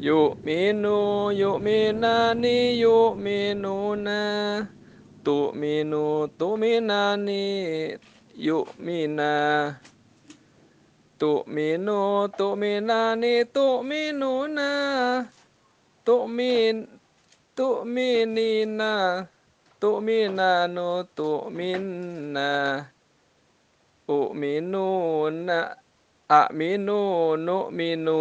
Yu'minu yu'minani yu'minuna Tu'minu tu'minani yu'mina Tu'minu tu'minani tu'minuna Tu'min tu'minina Tu'minanu tu'minna U'minuna A'minu nu'minu